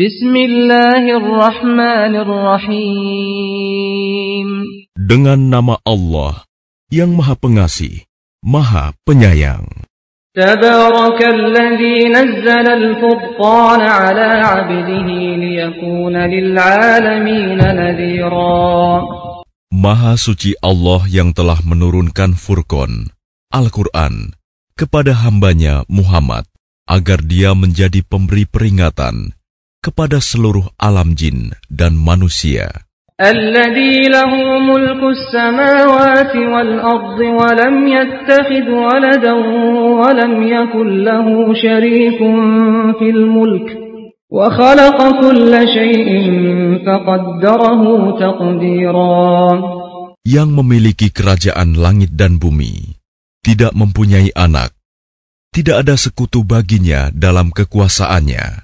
Bismillahirrahmanirrahim. Dengan nama Allah yang Maha Pengasih, Maha Penyayang. تبارك الذي نزل الفرقان على عبده ليكون للعالمين نذيرا Maha suci Allah yang telah menurunkan Furqan, Al-Quran, kepada hambanya Muhammad, agar dia menjadi pemberi peringatan kepada seluruh alam jin dan manusia. الذي له ملك السماوات والأرض ولم يتخذ ولدا ولم يكن له شريك في الملك وخلق كل شيء فقدره تقديرا Yang memiliki kerajaan langit dan bumi, tidak mempunyai anak, tidak ada sekutu baginya dalam kekuasaannya,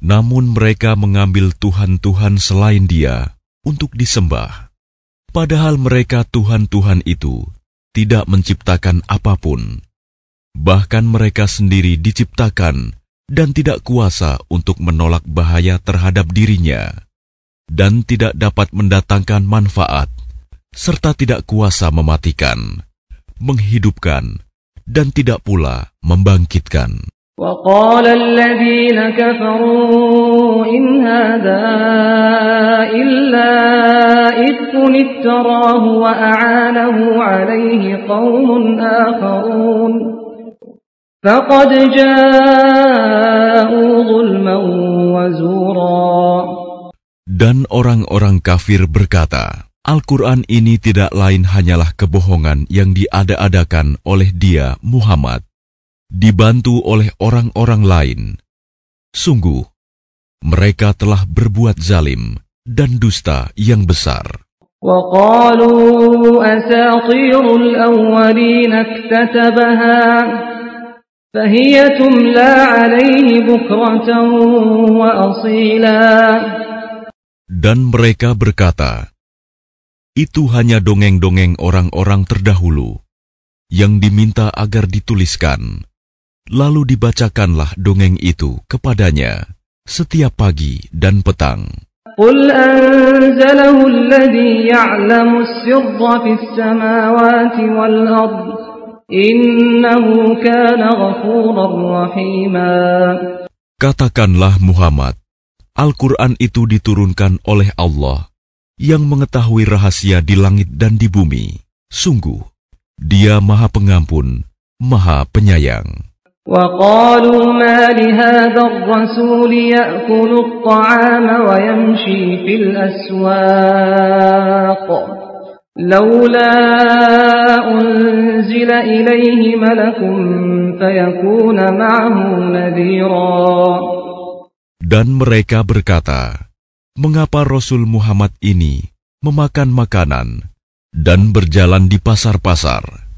Namun mereka mengambil Tuhan-Tuhan selain dia untuk disembah. Padahal mereka Tuhan-Tuhan itu tidak menciptakan apa pun. Bahkan mereka sendiri diciptakan dan tidak kuasa untuk menolak bahaya terhadap dirinya. Dan tidak dapat mendatangkan manfaat, serta tidak kuasa mematikan, menghidupkan, dan tidak pula membangkitkan. وقال الذين كفروا إن هذا إلا إفك افتراه وأعانه عليه قوم آخرون فقد جاءوا ظلما وزورا Dan orang-orang kafir berkata, Al-Quran ini tidak lain hanyalah kebohongan yang diada-adakan oleh dia, Muhammad dibantu oleh orang-orang lain. Sungguh, mereka telah berbuat zalim dan dusta yang besar. Dan mereka berkata, itu hanya dongeng-dongeng orang-orang terdahulu yang diminta agar dituliskan. Lalu dibacakanlah dongeng itu kepadanya setiap pagi dan petang. قل أنزله الذي يعلم السر في السماوات والأرض إنه كان غفورا رحيما Katakanlah Muhammad, Al-Quran itu diturunkan oleh Allah yang mengetahui rahasia di langit dan di bumi. Sungguh, dia Maha Pengampun, Maha Penyayang. وقالوا ما لهذا الرسول يأكل الطعام ويمشي في الأسواق لولا أنزل إليه ملك فيكون معه نذيرا Dan mereka berkata, Mengapa Rasul Muhammad ini memakan makanan dan berjalan di pasar-pasar?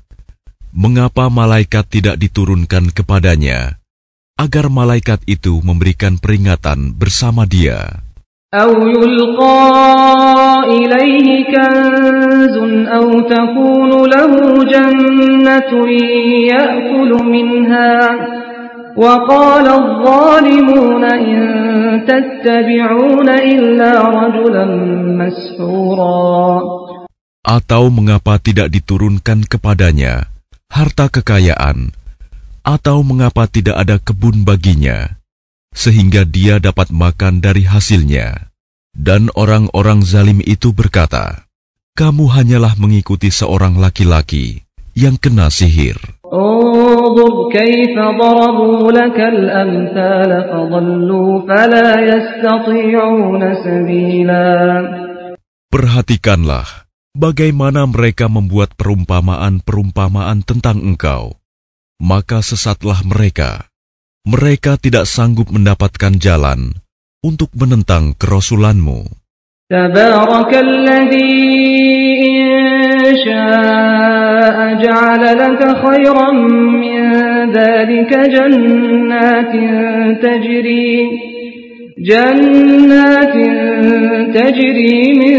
mengapa malaikat tidak diturunkan kepadanya, agar malaikat itu memberikan peringatan bersama dia. أو يلقى إليه كنز أو تكون له جنة يأكل منها وقال الظالمون إن تتبعون إلا رجلا مسحورا Atau mengapa tidak diturunkan kepadanya harta kekayaan, atau mengapa tidak ada kebun baginya, sehingga dia dapat makan dari hasilnya. Dan orang-orang zalim itu berkata, "Kamu hanyalah mengikuti seorang laki-laki yang kena sihir." Perhatikanlah bagaimana mereka membuat perumpamaan-perumpamaan tentang engkau, maka sesatlah mereka, mereka tidak sanggup mendapatkan jalan untuk menentang kerasulanmu. تبارك الذي إن شاء جعل لك خيرا من ذلك جنات تجري جنات تجري من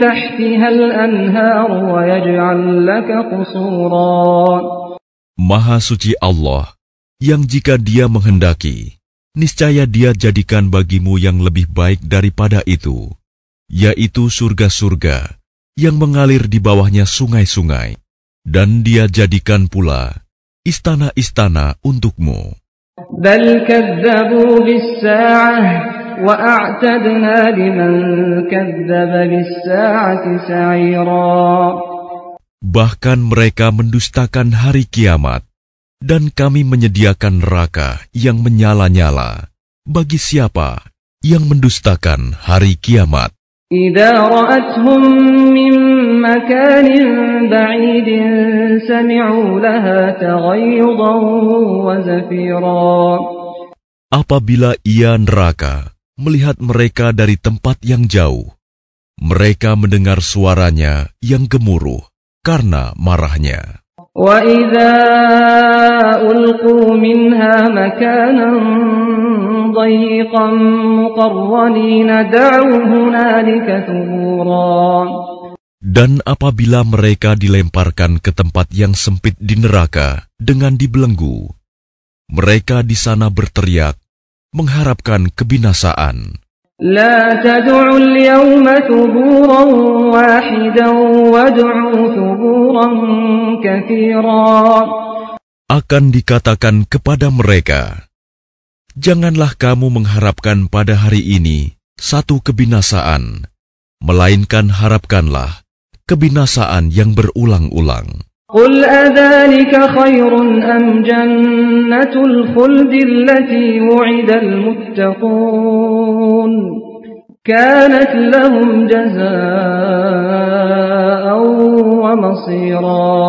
تحتها الأنهار ويجعل لك قصورا Maha suci Allah, yang jika dia menghendaki, niscaya dia jadikan bagimu yang lebih baik daripada itu, yaitu surga-surga yang mengalir di bawahnya sungai-sungai, dan dia jadikan pula istana-istana untukmu. بل كذبوا بالساعة وأعتدنا لمن كذب بالساعة سعيرا Bahkan mereka mendustakan hari kiamat, dan kami menyediakan neraka yang menyala-nyala bagi siapa yang mendustakan hari kiamat. إذا رأتهم من مكان بعيد سمعوا لها تغيظا وزفيرا Apabila ia neraka melihat mereka dari tempat yang jauh, mereka mendengar suaranya yang gemuruh karena marahnya. وإذا ألقوا منها مكانا ضيقا مقرنين دعوا هنالك ثبورا Dan apabila mereka dilemparkan ke tempat yang sempit di neraka dengan dibelenggu, mereka di sana berteriak, mengharapkan kebinasaan. لا تدعوا اليوم ثبورا واحدا وادعوا ثبورا كثيرا Akan dikatakan kepada mereka, Janganlah kamu mengharapkan pada hari ini satu kebinasaan, melainkan harapkanlah kebinasaan yang berulang-ulang. قل أذلك خير أم جنة الخلد التي وعد المتقون كانت لهم جزاء ومصيرا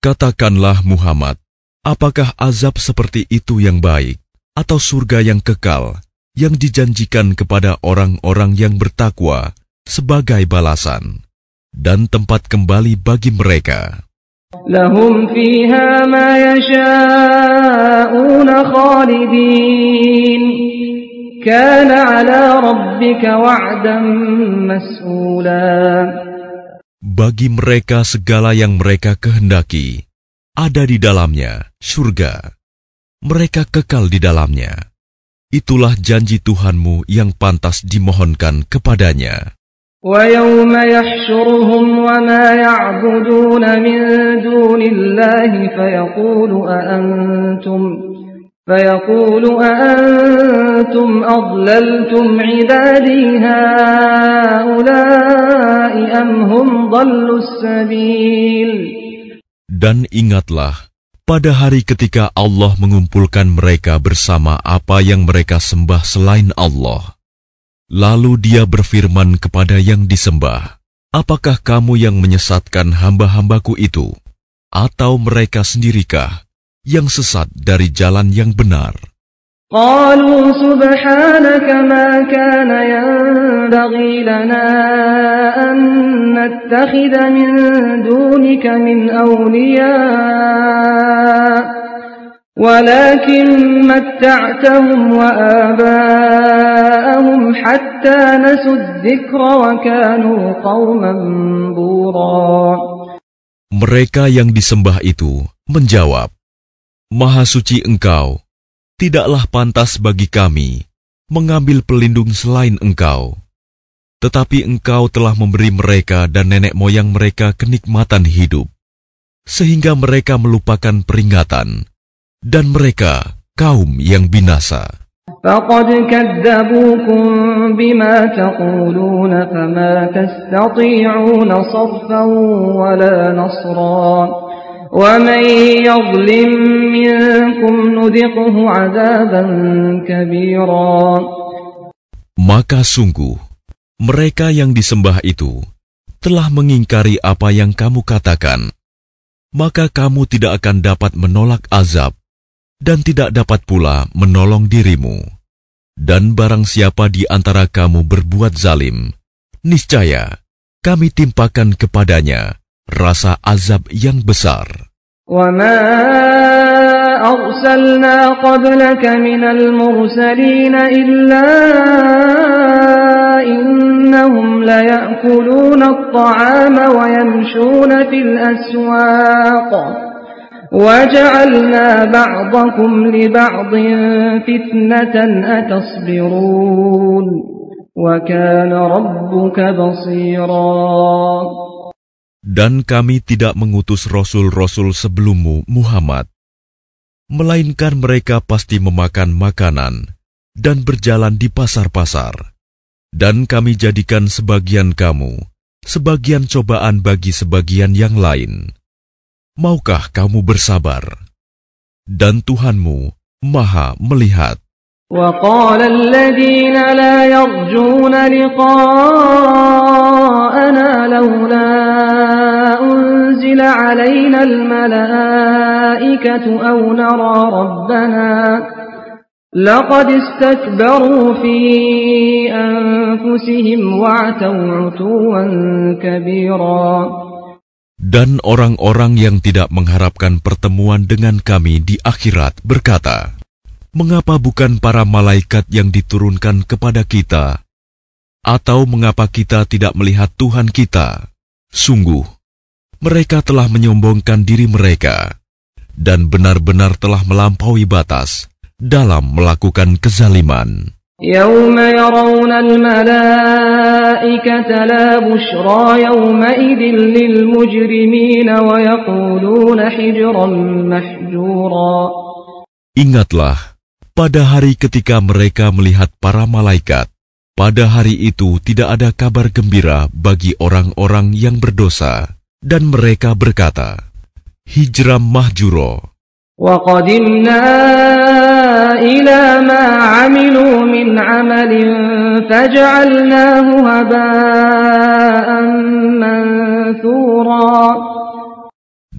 Katakanlah Muhammad, apakah azab seperti itu yang baik, atau surga yang kekal, yang dijanjikan kepada orang-orang yang bertakwa sebagai balasan, dan tempat kembali bagi mereka? لهم فيها ما يشاءون خالدين كان على ربك وعدا مسئولا Bagi mereka segala yang mereka kehendaki, ada di dalamnya surga. Mereka kekal di dalamnya. Itulah janji Tuhanmu yang pantas dimohonkan kepadanya. ويوم يحشرهم وما يعبدون من دون الله فيقول أأنتم فيقول أأنتم أضللتم عبادي هؤلاء أم هم ضلوا السبيل Dan ingatlah, pada hari ketika Allah mengumpulkan mereka bersama apa yang mereka sembah selain Allah. Lalu dia berfirman kepada yang disembah, Apakah kamu yang menyesatkan hamba-hambaku itu? Atau mereka sendirikah yang sesat dari jalan yang benar? قالوا سبحانك ما كان ينبغي لنا أن نتخذ من دونك من أولياء ولكن متعتهم وآباءهم حتى نسوا الذكر وكانوا قوما بورا Mereka yang disembah itu menjawab, Maha suci engkau, tidaklah pantas bagi kami mengambil pelindung selain engkau. Tetapi engkau telah memberi mereka dan nenek moyang mereka kenikmatan hidup, sehingga mereka melupakan peringatan, dan mereka kaum yang binasa. Maka sungguh, mereka yang disembah itu telah mengingkari apa yang kamu katakan, maka kamu tidak akan dapat menolak azab dan tidak dapat pula menolong dirimu. Dan barang siapa di antara kamu berbuat zalim, niscaya kami timpakan kepadanya rasa azab yang besar. وما أرسلنا قبلك من المرسلين إلا إنهم ليأكلون الطعام ويمشون في الأسواق وجعلنا بعضكم لبعض فتنة أتصبرون وكان ربك بصيرا Dan kami tidak mengutus rasul-rasul sebelummu, Muhammad, melainkan mereka pasti memakan makanan dan berjalan di pasar-pasar. Dan kami jadikan sebagian kamu sebagian cobaan bagi sebagian yang lain. Maukah kamu bersabar? Dan Tuhanmu Maha melihat. وقال الذين لا يرجون لقاءنا لولا أنزل علينا الملائكة أو نرى ربنا لقد استكبروا في أنفسهم وعتوا عتوا كبيرا Dan orang-orang yang tidak mengharapkan pertemuan dengan kami di akhirat berkata, Mengapa bukan para malaikat yang diturunkan kepada kita? Atau mengapa kita tidak melihat Tuhan kita? Sungguh, mereka telah menyombongkan diri mereka dan benar-benar telah melampaui batas dalam melakukan kezaliman. يوم يرون الملائكة لا بشرى يومئذ للمجرمين ويقولون حجرا محجورا Ingatlah, pada hari ketika mereka melihat para malaikat, pada hari itu tidak ada kabar gembira bagi orang-orang yang berdosa, dan mereka berkata, Hijram mahjuro. وقدمنا إلى ما عملوا من عمل فجعلناه هباء منثورا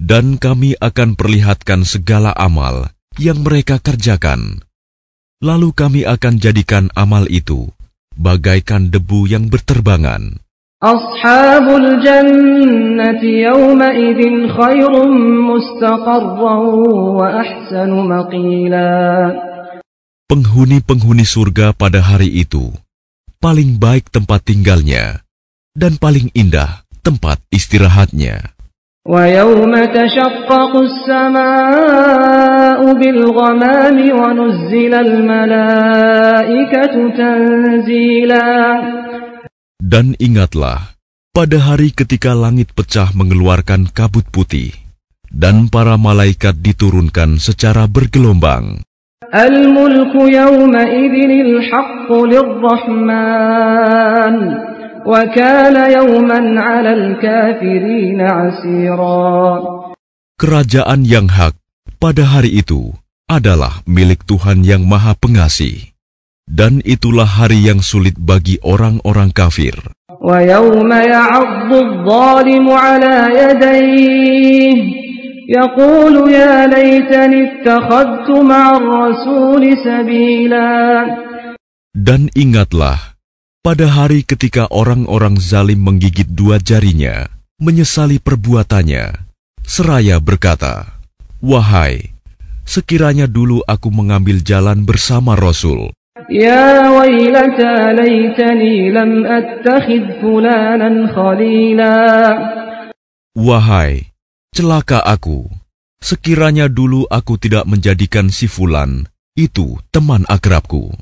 Dan kami akan perlihatkan segala amal yang mereka kerjakan. Lalu kami akan jadikan amal itu bagaikan debu yang berterbangan. أصحاب الجنة يومئذ خير مستقرا وأحسن مقيلا Penghuni-penghuni surga pada hari itu paling baik tempat tinggalnya dan paling indah tempat istirahatnya. ويوم تشقق السماء بالغمام ونزل الملائكة تنزيلا Dan ingatlah, pada hari ketika langit pecah mengeluarkan kabut putih, dan para malaikat diturunkan secara bergelombang. الملك يومئذ الحق للرحمن وكان يوما على الكافرين عسيرا Kerajaan yang hak pada hari itu adalah milik Tuhan yang Maha Pengasih, dan itulah hari yang sulit bagi orang-orang kafir. ويوم يعض الظالم على يديه يقول يا ليتني اتخذت مع الرسول سبيلا Dan ingatlah, pada hari ketika orang-orang zalim menggigit dua jarinya, menyesali perbuatannya, seraya berkata, Wahai, sekiranya dulu aku mengambil jalan bersama Rasul, يا ويلتى ليتني لم أتخذ فلانا خليلا Wahai, celaka aku, sekiranya dulu aku tidak menjadikan si Fulan itu teman akrabku.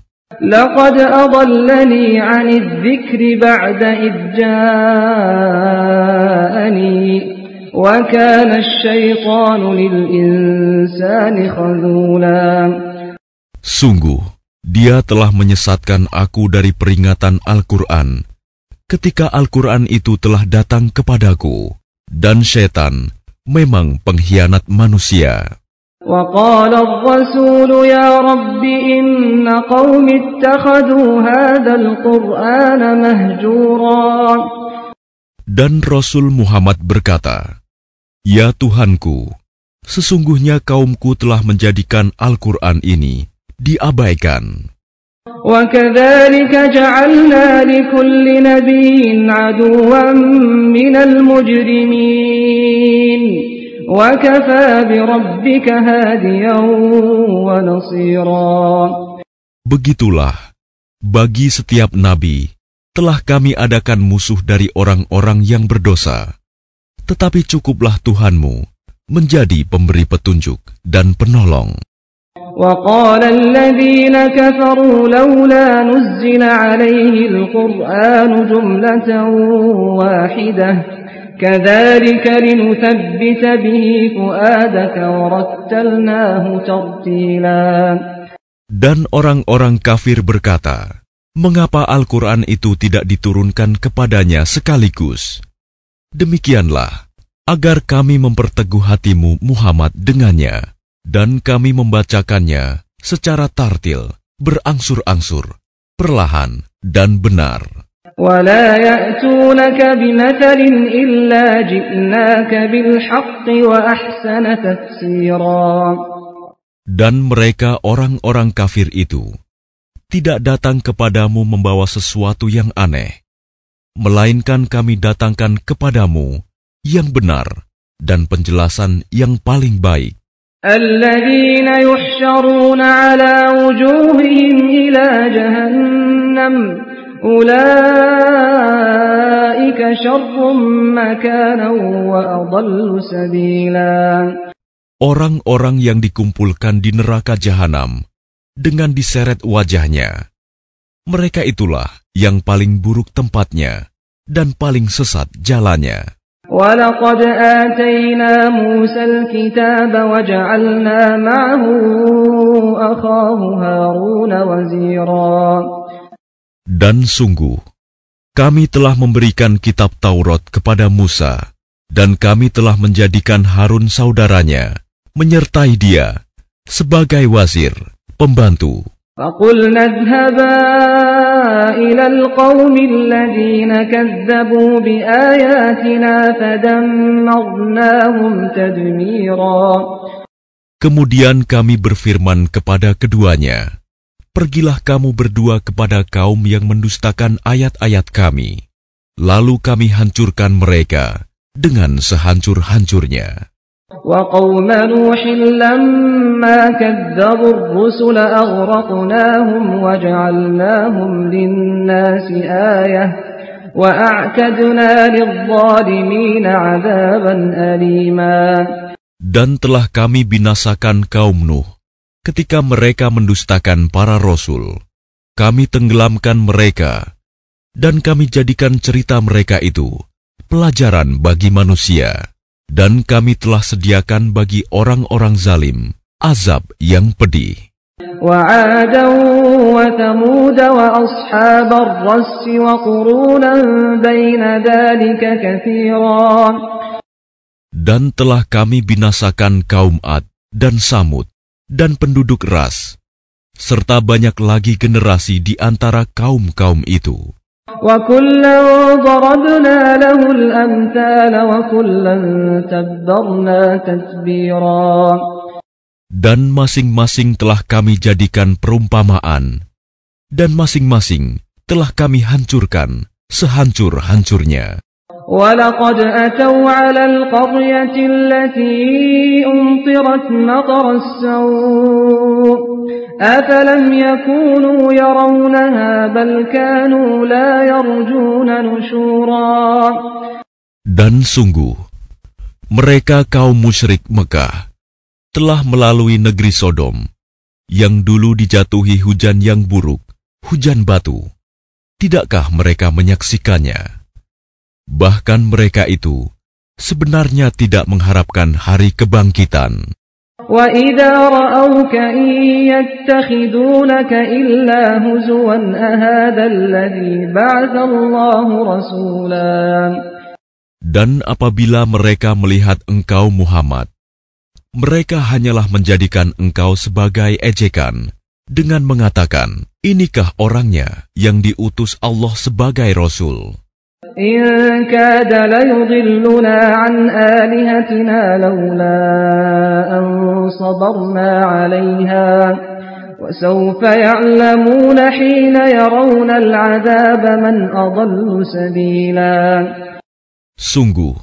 لقد أضلني عن الذكر بعد إذ جاءني وكان الشيطان للإنسان خذولا Sungguh, dia telah menyesatkan aku dari peringatan Al-Quran ketika Al-Quran itu telah datang kepadaku, dan setan memang pengkhianat manusia. وقال الرسول يا رب إن قوم اتخذوا هذا القرآن مهجورا Dan Rasul Muhammad berkata, Ya Tuhanku, Sesungguhnya kaumku telah menjadikan Al-Quran ini diabaikan. وكذلك جعلنا لكل نبي عدوا من المجرمين وكفى بربك هاديا ونصيرا Begitulah, bagi setiap nabi telah kami adakan musuh dari orang-orang yang berdosa. Tetapi cukuplah Tuhanmu menjadi pemberi petunjuk dan penolong. وقال الذين كفروا لولا نزل عليه القرآن جملة واحدة كذلك لنثبت به فؤادك ورتلناه ترتيلا Dan orang-orang kafir berkata, Mengapa Al-Quran itu tidak diturunkan kepadanya sekaligus? Demikianlah, agar kami memperteguh hatimu Muhammad dengannya, dan kami membacakannya secara tartil, berangsur-angsur, perlahan dan benar. ولا يأتونك بمثل إلا جئناك بالحق وأحسن تفسيرا Dan mereka orang-orang kafir itu tidak datang kepadamu membawa sesuatu yang aneh, melainkan kami datangkan kepadamu yang benar dan penjelasan yang paling baik. الذين يحشرون على وجوههم إلى جهنم أولئك شر مكانا وأضل سبيلا Orang-orang yang dikumpulkan di neraka jahanam dengan diseret wajahnya, mereka itulah yang paling buruk tempatnya dan paling sesat jalannya. ولقد آتينا موسى الكتاب وجعلنا معه أخاه هارون وزيرا Dan sungguh, kami telah memberikan kitab Taurat kepada Musa, dan kami telah menjadikan Harun saudaranya, menyertai dia, sebagai wazir, pembantu. فقلنا اذهبا إلى القوم الذين كذبوا بآياتنا فدمرناهم تدميرا Kemudian kami berfirman kepada keduanya, Pergilah kamu berdua kepada kaum yang mendustakan ayat-ayat kami. Lalu kami hancurkan mereka dengan sehancur-hancurnya. وقوم نوح لما كذبوا الرسل أغرقناهم وجعلناهم للناس آية وأعتدنا للظالمين عذابا أليما Dan telah kami binasakan kaum Nuh ketika mereka mendustakan para rasul. Kami tenggelamkan mereka, dan kami jadikan cerita mereka itu pelajaran bagi manusia. Dan kami telah sediakan bagi orang-orang zalim azab yang pedih. وعادا وثمود وأصحاب الرس وقرونا بين ذلك كثيرا Dan telah kami binasakan kaum Ad dan Samud dan penduduk Ras, serta banyak lagi generasi di antara kaum-kaum itu. وكلا ضربنا له الأمثال وكلا تبرنا تتبيرا Dan masing-masing telah kami jadikan perumpamaan, dan masing-masing telah kami hancurkan sehancur-hancurnya. ولقد أتوا على القرية التي أمطرت مطر السوء أفلم يكونوا يرونها بل كانوا لا يرجون نشورا Dan sungguh, mereka kaum musyrik Mekah telah melalui negeri Sodom, yang dulu dijatuhi hujan yang buruk, hujan batu. Tidakkah mereka menyaksikannya? Bahkan mereka itu sebenarnya tidak mengharapkan hari kebangkitan. وإذا رأوك إن يتخذونك إلا هزوا أهذا الذي بعث الله رسولا Dan apabila mereka melihat engkau Muhammad, mereka hanyalah menjadikan engkau sebagai ejekan dengan mengatakan, inikah orangnya yang diutus Allah sebagai Rasul. إن كاد ليضلنا عن آلهتنا لولا أن صبرنا عليها وسوف يعلمون حين يرون العذاب من أضل سبيلا Sungguh,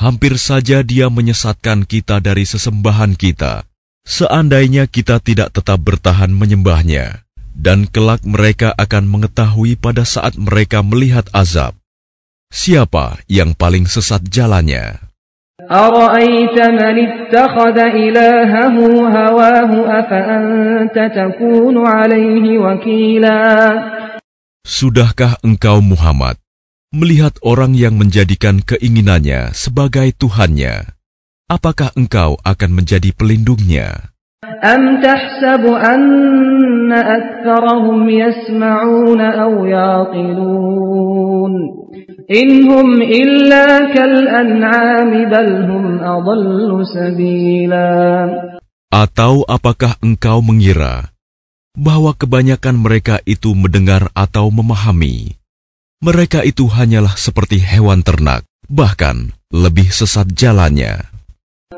hampir saja dia menyesatkan kita dari sesembahan kita, seandainya kita tidak tetap bertahan menyembahnya, dan kelak mereka akan mengetahui pada saat mereka melihat azab. siapa yang paling sesat jalannya? Sudahkah engkau Muhammad melihat orang yang menjadikan keinginannya sebagai Tuhannya? Apakah engkau akan menjadi pelindungnya? أم تحسب أن أكثرهم يسمعون أو يعقلون إن هم إلا كالأنعام بل هم أضل سبيلا Atau apakah engkau mengira bahwa kebanyakan mereka itu mendengar atau memahami? Mereka itu hanyalah seperti hewan ternak, bahkan lebih sesat jalannya.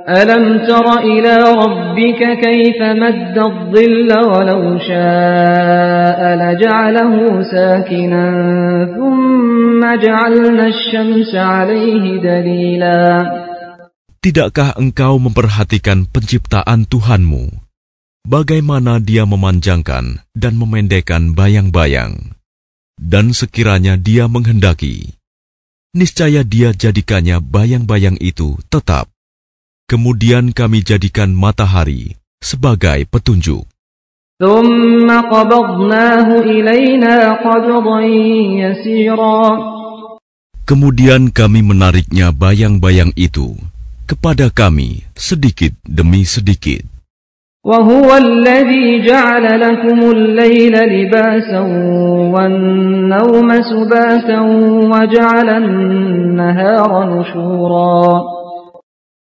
ألم تر إلى ربك كيف مد الظل ولو شاء لجعله ساكنا ثم جعلنا الشمس عليه دليلا Tidakkah engkau memperhatikan penciptaan Tuhanmu? Bagaimana dia memanjangkan dan memendekkan bayang-bayang? Dan sekiranya dia menghendaki, niscaya dia jadikannya bayang-bayang itu tetap. Kemudian kami jadikan matahari sebagai petunjuk. Kemudian kami menariknya bayang-bayang itu kepada kami sedikit demi sedikit.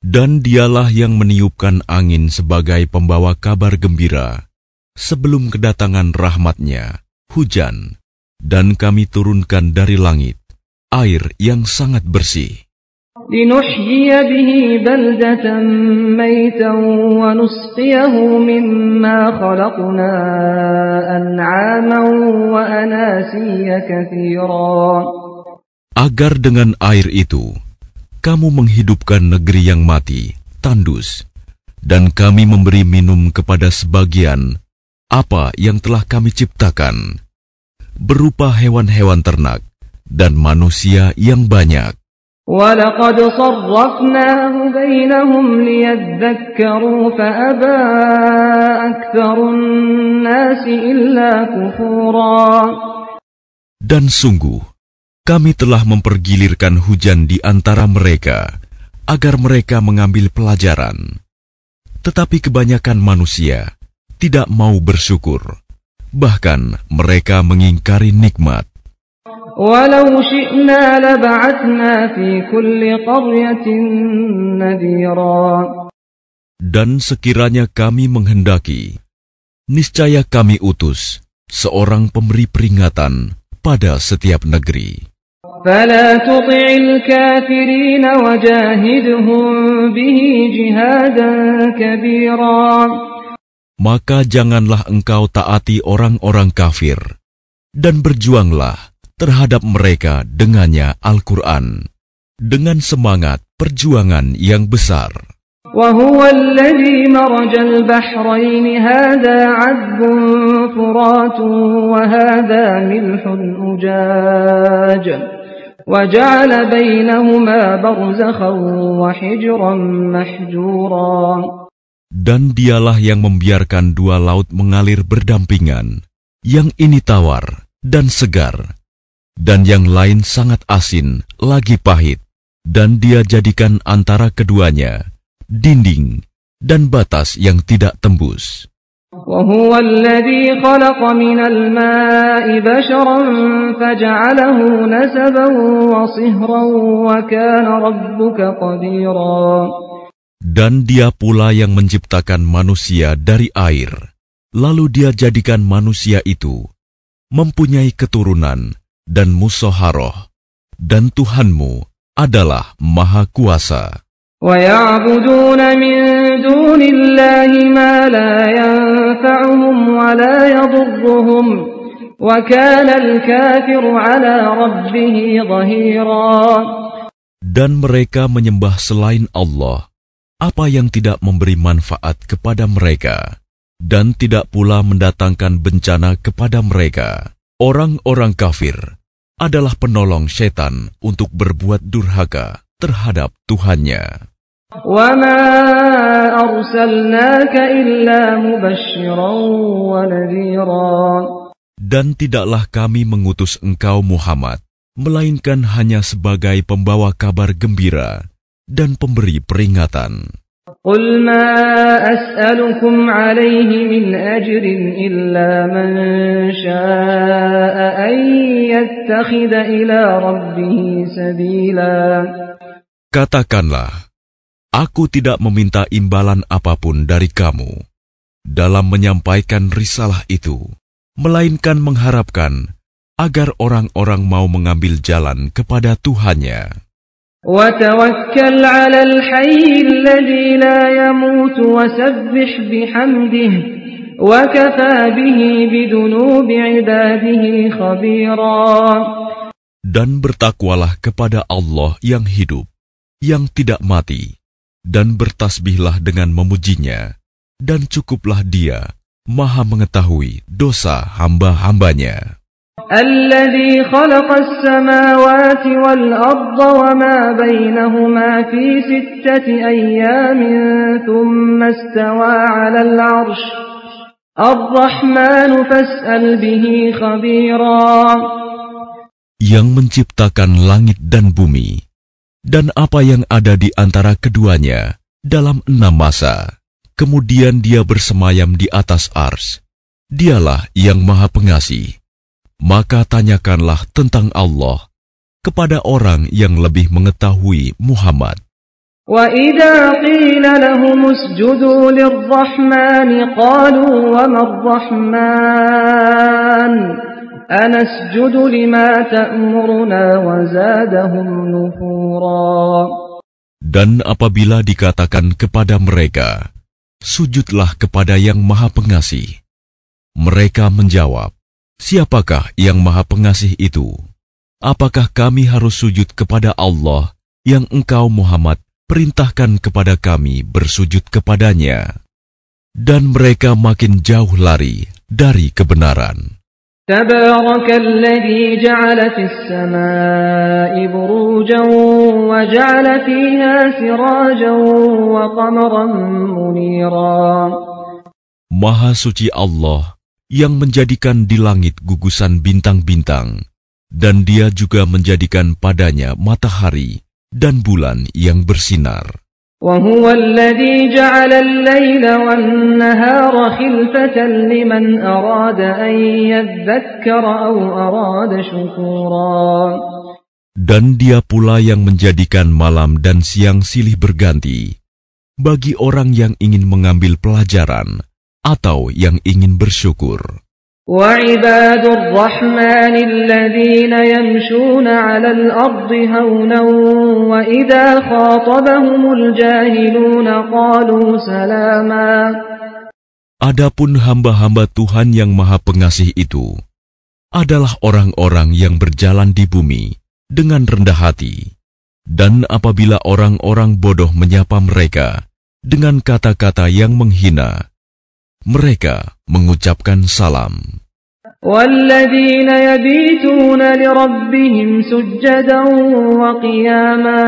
Dan dialah yang meniupkan angin sebagai pembawa kabar gembira sebelum kedatangan rahmatnya, hujan, dan kami turunkan dari langit air yang sangat bersih. Agar dengan air itu, kamu menghidupkan negeri yang mati, tandus, dan kami memberi minum kepada sebagian apa yang telah kami ciptakan, berupa hewan-hewan ternak dan manusia yang banyak. Dan sungguh, kami telah mempergilirkan hujan di antara mereka, agar mereka mengambil pelajaran. Tetapi kebanyakan manusia tidak mau bersyukur, bahkan mereka mengingkari nikmat. ولو شئنا لبعثنا في كل قرية نذيرا Dan sekiranya kami menghendaki, niscaya kami utus seorang pemberi peringatan pada setiap negeri. فلا تطع الكافرين وجاهدهم به جهادا كبيرا Maka janganlah engkau taati orang-orang kafir, dan berjuanglah terhadap mereka dengannya Al-Quran, dengan semangat perjuangan yang besar. وهو الذي مرج البحرين هذا عذب فرات وهذا ملح أجاج وجعل بينهما برزخا وحجرا محجورا Dan dialah yang membiarkan dua laut mengalir berdampingan, yang ini tawar dan segar, dan yang lain sangat asin lagi pahit. Dan dia jadikan antara keduanya dinding dan batas yang tidak tembus. وهو الذي خلق من الماء بشرا فجعله نسبا وصهرا وكان ربك قديرا Dan dia pula yang menciptakan manusia dari air. Lalu dia jadikan manusia itu mempunyai keturunan dan musoharoh. Dan Tuhanmu adalah Maha Kuasa. ويعبدون من دون الله ما لا ينفعهم ولا يضرهم وكان الكافر على ربه ظهيرا Dan mereka menyembah selain Allah apa yang tidak memberi manfaat kepada mereka dan tidak pula mendatangkan bencana kepada mereka. Orang-orang kafir adalah penolong setan untuk berbuat durhaka terhadap Tuhannya. وما أرسلناك إلا مبشرا ونذيرا Dan tidaklah kami mengutus engkau Muhammad, melainkan hanya sebagai pembawa kabar gembira dan pemberi peringatan. قل ما أسألكم عليه من أجر إلا من شاء أن يتخذ إلى ربه سبيلا Katakanlah, Aku tidak meminta imbalan apa pun dari kamu dalam menyampaikan risalah itu, melainkan mengharapkan agar orang-orang mau mengambil jalan kepada Tuhannya. Dan bertakwalah kepada Allah yang hidup yang tidak mati, dan bertasbihlah dengan memujinya, dan cukuplah dia maha mengetahui dosa hamba-hambanya. الذي خلق السماوات والأرض وما بينهما في ستة أيام ثم استوى على العرش الرحمن فاسأل به خبيرا Yang menciptakan langit dan bumi, dan apa yang ada di antara keduanya dalam enam masa. Kemudian dia bersemayam di atas ars. Dialah yang maha pengasih. Maka tanyakanlah tentang Allah kepada orang yang lebih mengetahui Muhammad. وإذا قيل لهم اسجدوا للرحمن قالوا وما الرحمن أنسجد لما تأمرنا وزادهم نفورا Dan apabila dikatakan kepada mereka, sujudlah kepada yang maha pengasih. Mereka menjawab, siapakah yang maha pengasih itu? Apakah kami harus sujud kepada Allah yang engkau Muhammad perintahkan kepada kami bersujud kepadanya? Dan mereka makin jauh lari dari kebenaran. تبارك الذي جعل في السماء بروجا وجعل فيها سراجا وقمرا منيرا Maha suci Allah yang menjadikan di langit gugusan bintang-bintang dan dia juga menjadikan padanya matahari dan bulan yang bersinar. وهو الذي جعل الليل والنهار خلفة لمن أراد أن يذكر أو أراد شكورا Dan dia pula yang menjadikan malam dan siang silih berganti bagi orang yang ingin mengambil pelajaran atau yang ingin bersyukur. وعباد الرحمن الذين يمشون على الأرض هونا وإذا خاطبهم الجاهلون قالوا سلاما Adapun hamba-hamba Tuhan yang Maha Pengasih itu adalah orang-orang yang berjalan di bumi dengan rendah hati, dan apabila orang-orang bodoh menyapa mereka dengan kata-kata yang menghina, mereka mengucapkan salam. والذين يبيتون لربهم سجدا وقياما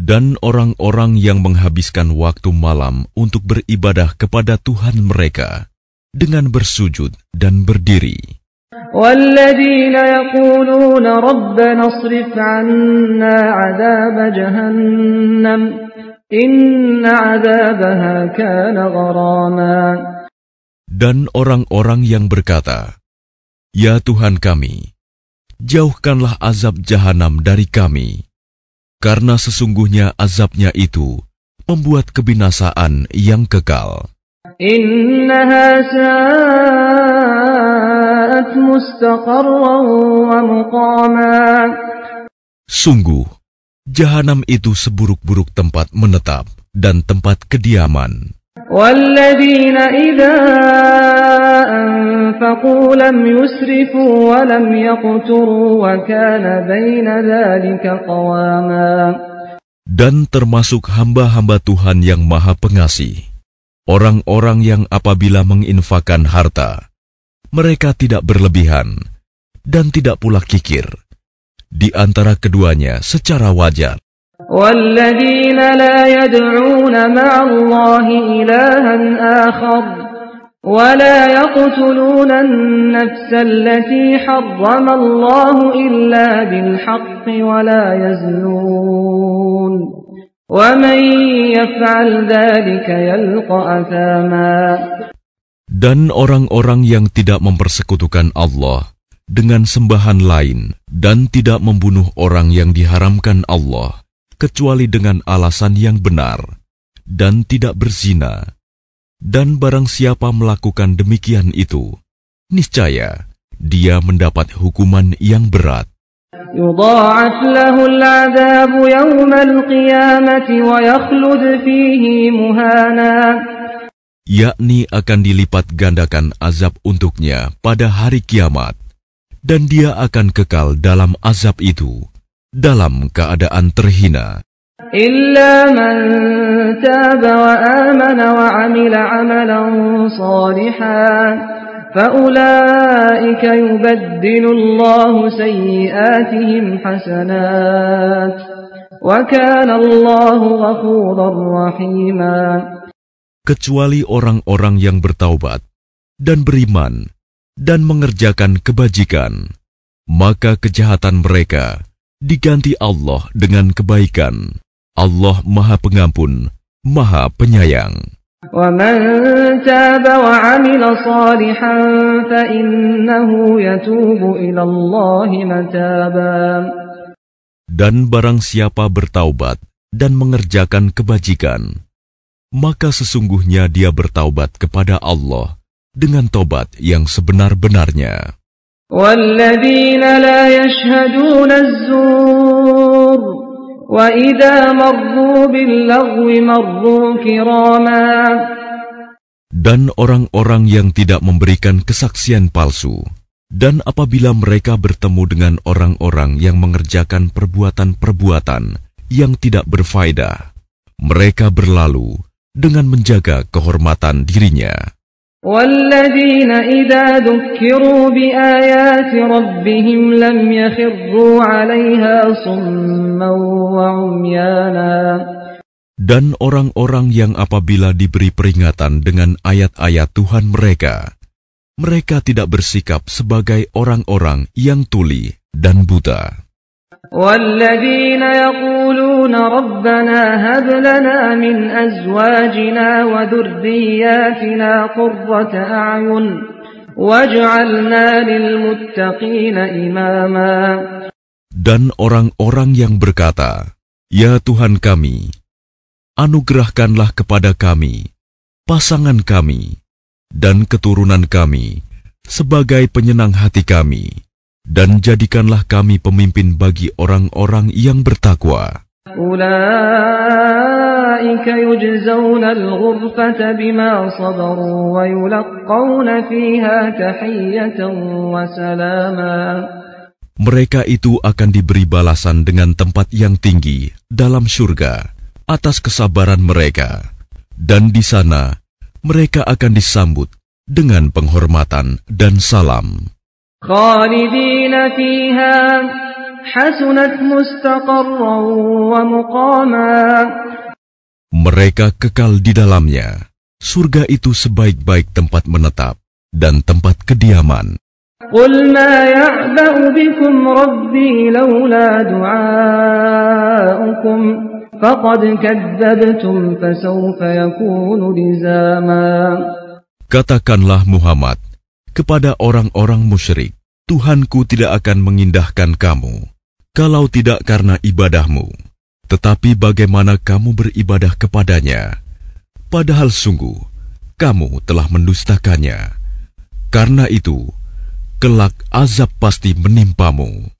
Dan orang-orang yang menghabiskan waktu malam untuk beribadah kepada Tuhan mereka dengan bersujud dan berdiri. والذين يقولون ربنا اصرف عنا عذاب جهنم Dan orang-orang yang berkata, Ya Tuhan kami, jauhkanlah azab jahanam dari kami, karena sesungguhnya azabnya itu membuat kebinasaan yang kekal. Sungguh, jahanam itu seburuk-buruk tempat menetap dan tempat kediaman. والذين إذا أنفقوا لم يسرفوا ولم يقتروا وكان بين ذلك قواما Dan termasuk hamba-hamba Tuhan yang maha pengasih. Orang-orang yang apabila menginfakkan harta, mereka tidak berlebihan dan tidak pula kikir. Di antara keduanya secara wajar. والذين لا يدعون مع الله إلها آخر ولا يقتلون النفس التي حرم الله إلا بالحق ولا يزنون ومن يفعل ذلك يلقى أثاما Dan orang-orang yang tidak mempersekutukan Allah dengan sembahan lain dan tidak membunuh orang yang diharamkan Allah kecuali dengan alasan yang benar dan tidak berzina. Dan barang siapa melakukan demikian itu, niscaya dia mendapat hukuman yang berat. يضاعف له العذاب يوم القيامة ويخلد فيه مهانا yakni akan dilipat gandakan azab untuknya pada hari kiamat, dan dia akan kekal dalam azab itu dalam keadaan terhina. إلا من تاب وآمن وعمل عملا صالحا فأولئك يبدل الله سيئاتهم حسنات وكان الله غفورا رحيما kecuali orang-orang yang bertaubat dan beriman dan mengerjakan kebajikan, maka kejahatan mereka diganti Allah dengan kebaikan. Allah Maha Pengampun, Maha Penyayang. ومن تاب وعمل صالحا فإنه يتوب إلى الله متابا Dan barang siapa bertaubat dan mengerjakan kebajikan, maka sesungguhnya dia bertaubat kepada Allah dengan tobat yang sebenar-benarnya. Dan orang-orang yang tidak memberikan kesaksian palsu, dan apabila mereka bertemu dengan orang-orang yang mengerjakan perbuatan-perbuatan yang tidak berfaedah, mereka berlalu dengan menjaga kehormatan dirinya. والذين إذا ذكروا بآيات ربهم لم يخروا عليها صما وعميانا Dan orang-orang yang apabila diberi peringatan dengan ayat-ayat Tuhan mereka, mereka tidak bersikap sebagai orang-orang yang tuli dan buta. والذين يقولون ربنا هب لنا من أزواجنا وذرياتنا قرة أعين واجعلنا للمتقين إماما Dan orang-orang yang berkata, Ya Tuhan kami, anugerahkanlah kepada kami, pasangan kami, dan keturunan kami, sebagai penyenang hati kami, dan jadikanlah kami pemimpin bagi orang-orang yang bertakwa. أولئك يجزون الغرفة بما صبروا ويلقون فيها تحية وسلاما Mereka itu akan diberi balasan dengan tempat yang tinggi dalam surga atas kesabaran mereka, dan di sana mereka akan disambut dengan penghormatan dan salam. خالدين فيها حسنت مستقرا ومقاما Mereka kekal di dalamnya. Surga itu sebaik-baik tempat menetap dan tempat kediaman. قل ما يعبأ بكم ربي لولا دعاؤكم فقد كذبتم فسوف يكون لزاما Katakanlah Muhammad kepada orang-orang musyrik, Tuhanku tidak akan mengindahkan kamu, kalau tidak karena ibadahmu. Tetapi bagaimana kamu beribadah kepadanya? Padahal sungguh, kamu telah mendustakannya. Karena itu, kelak azab pasti menimpamu.